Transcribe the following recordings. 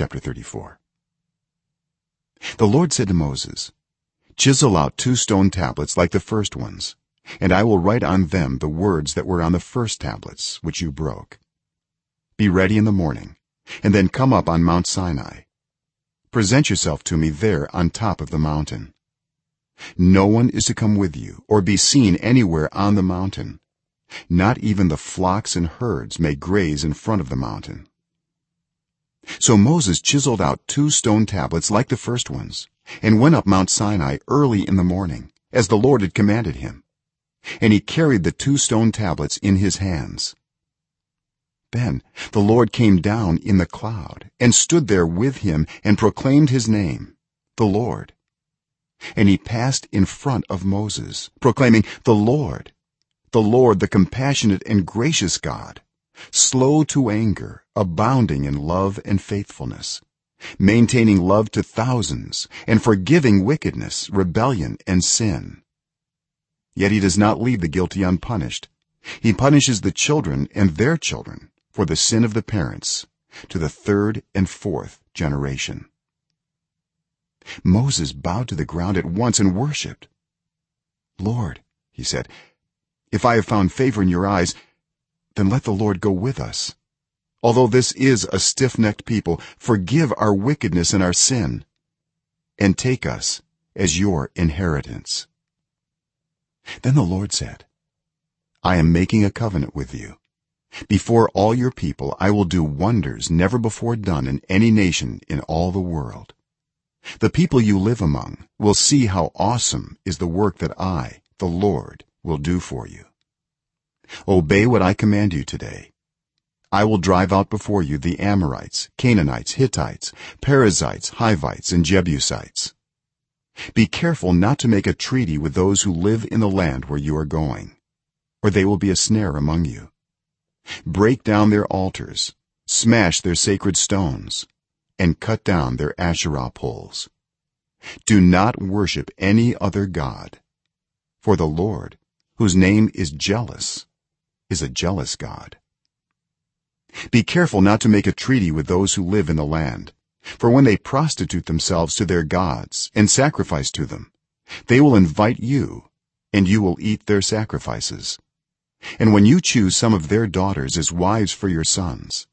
chapter 34 the lord said to moses chisel out two stone tablets like the first ones and i will write on them the words that were on the first tablets which you broke. Be ready in the morning and then come up on mount sinai. Present yourself to me there on top of the mountain. No one is to come with you or be seen anywhere on the mountain. Not even the flocks and herds may graze in front of the mountain so moses chiseled out two stone tablets like the first ones and went up mount sinai early in the morning as the lord had commanded him. And he carried the two stone tablets in his hands. Then the lord came down in the cloud and stood there with him and proclaimed his name the lord. And he passed in front of moses proclaiming the lord the lord the compassionate and gracious god slow to anger abounding in love and faithfulness maintaining love to thousands and forgiving wickedness rebellion and sin. Yet he does not leave the guilty unpunished. He punishes the children and their children for the sin of the parents to the third and fourth generation. Moses bowed to the ground at once and worshipped lord he said if i have found favor in your eyes then let the lord go with us. Although this is a stiff-necked people forgive our wickedness and our sin and take us as your inheritance. Then the lord said i am making a covenant with you. Before all your people i will do wonders never before done in any nation in all the world. The people you live among will see how awesome is the work that i the lord will do for you obey what i command you today. I will drive out before you the amorites canaanites hittites perizzites hivites and jebusites. Be careful not to make a treaty with those who live in the land where you are going or they will be a snare among you. Break down their altars smash their sacred stones and cut down their asherah poles. Do not worship any other god for the lord whose name is jealous is a jealous god. Be careful not to make a treaty with those who live in the land. For when they prostitute themselves to their gods and sacrifice to them they will invite you and you will eat their sacrifices. And when you choose some of their daughters as wives for your sons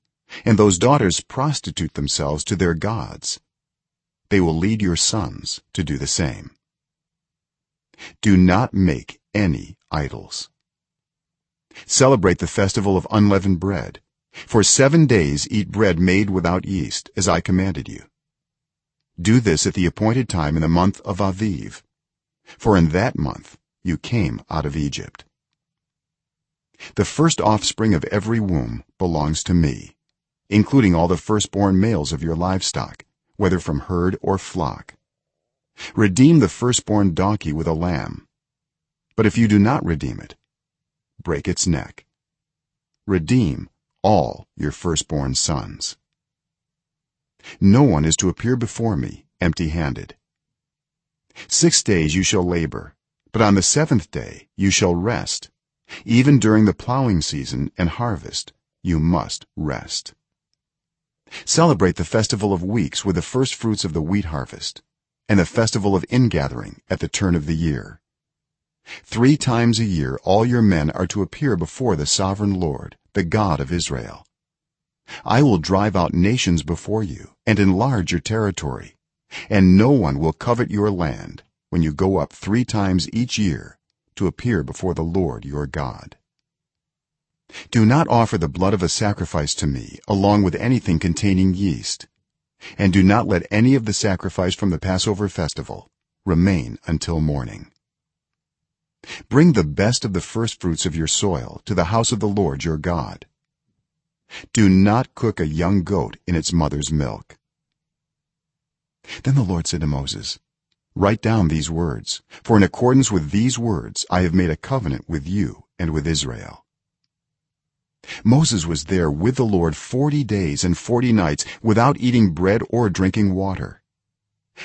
and those daughters prostitute themselves to their gods they will lead your sons to do the same. Do not make any idols celebrate the festival of unleavened bread. For 7 days eat bread made without yeast as i commanded you. Do this at the appointed time in the month of aviv. For in that month you came out of egypt. The first offspring of every womb belongs to me including all the firstborn males of your livestock whether from herd or flock. Redeem the firstborn donkey with a lamb. But if you do not redeem it break its neck. Redeem all your firstborn sons. No one is to appear before me empty-handed. 6 days you shall labor but on the 7th day you shall rest. Even during the plowing season and harvest you must rest. Celebrate the festival of weeks with the first fruits of the wheat harvest and the festival of ingathering at the turn of the year 3 times a year all your men are to appear before the sovereign lord the god of israel. I will drive out nations before you and enlarge your territory and no one will covet your land when you go up 3 times each year to appear before the lord your god. Do not offer the blood of a sacrifice to me along with anything containing yeast and do not let any of the sacrifice from the passover festival remain until morning bring the best of the first fruits of your soil to the house of the lord your god. Do not cook a young goat in its mother's milk. Then the lord said to moses write down these words for in accordance with these words i have made a covenant with you and with israel. Moses was there with the lord 40 days and 40 nights without eating bread or drinking water.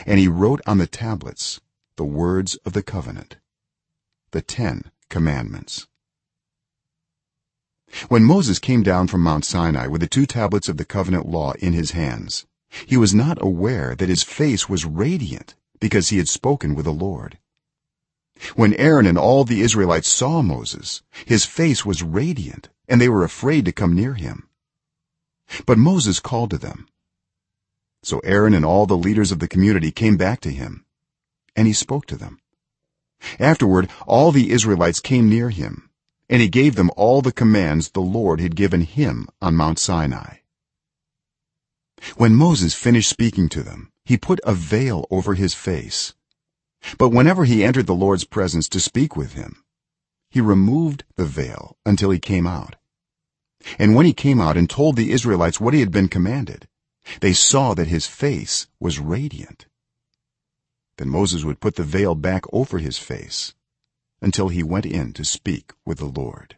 And he wrote on the tablets the words of the covenant the 10 commandments. When moses came down from mount sinai with the two tablets of the covenant law in his hands he was not aware that his face was radiant because he had spoken with the lord. When aaron and all the israelites saw moses his face was radiant and they were afraid to come near him. But moses called to them. So aaron and all the leaders of the community came back to him and he spoke to them afterward all the israelites came near him and he gave them all the commands the lord had given him on mount sinai. When moses finished speaking to them he put a veil over his face. But whenever he entered the lord's presence to speak with him he removed the veil until he came out. And when he came out and told the israelites what he had been commanded they saw that his face was radiant then moses would put the veil back over his face until he went in to speak with the lord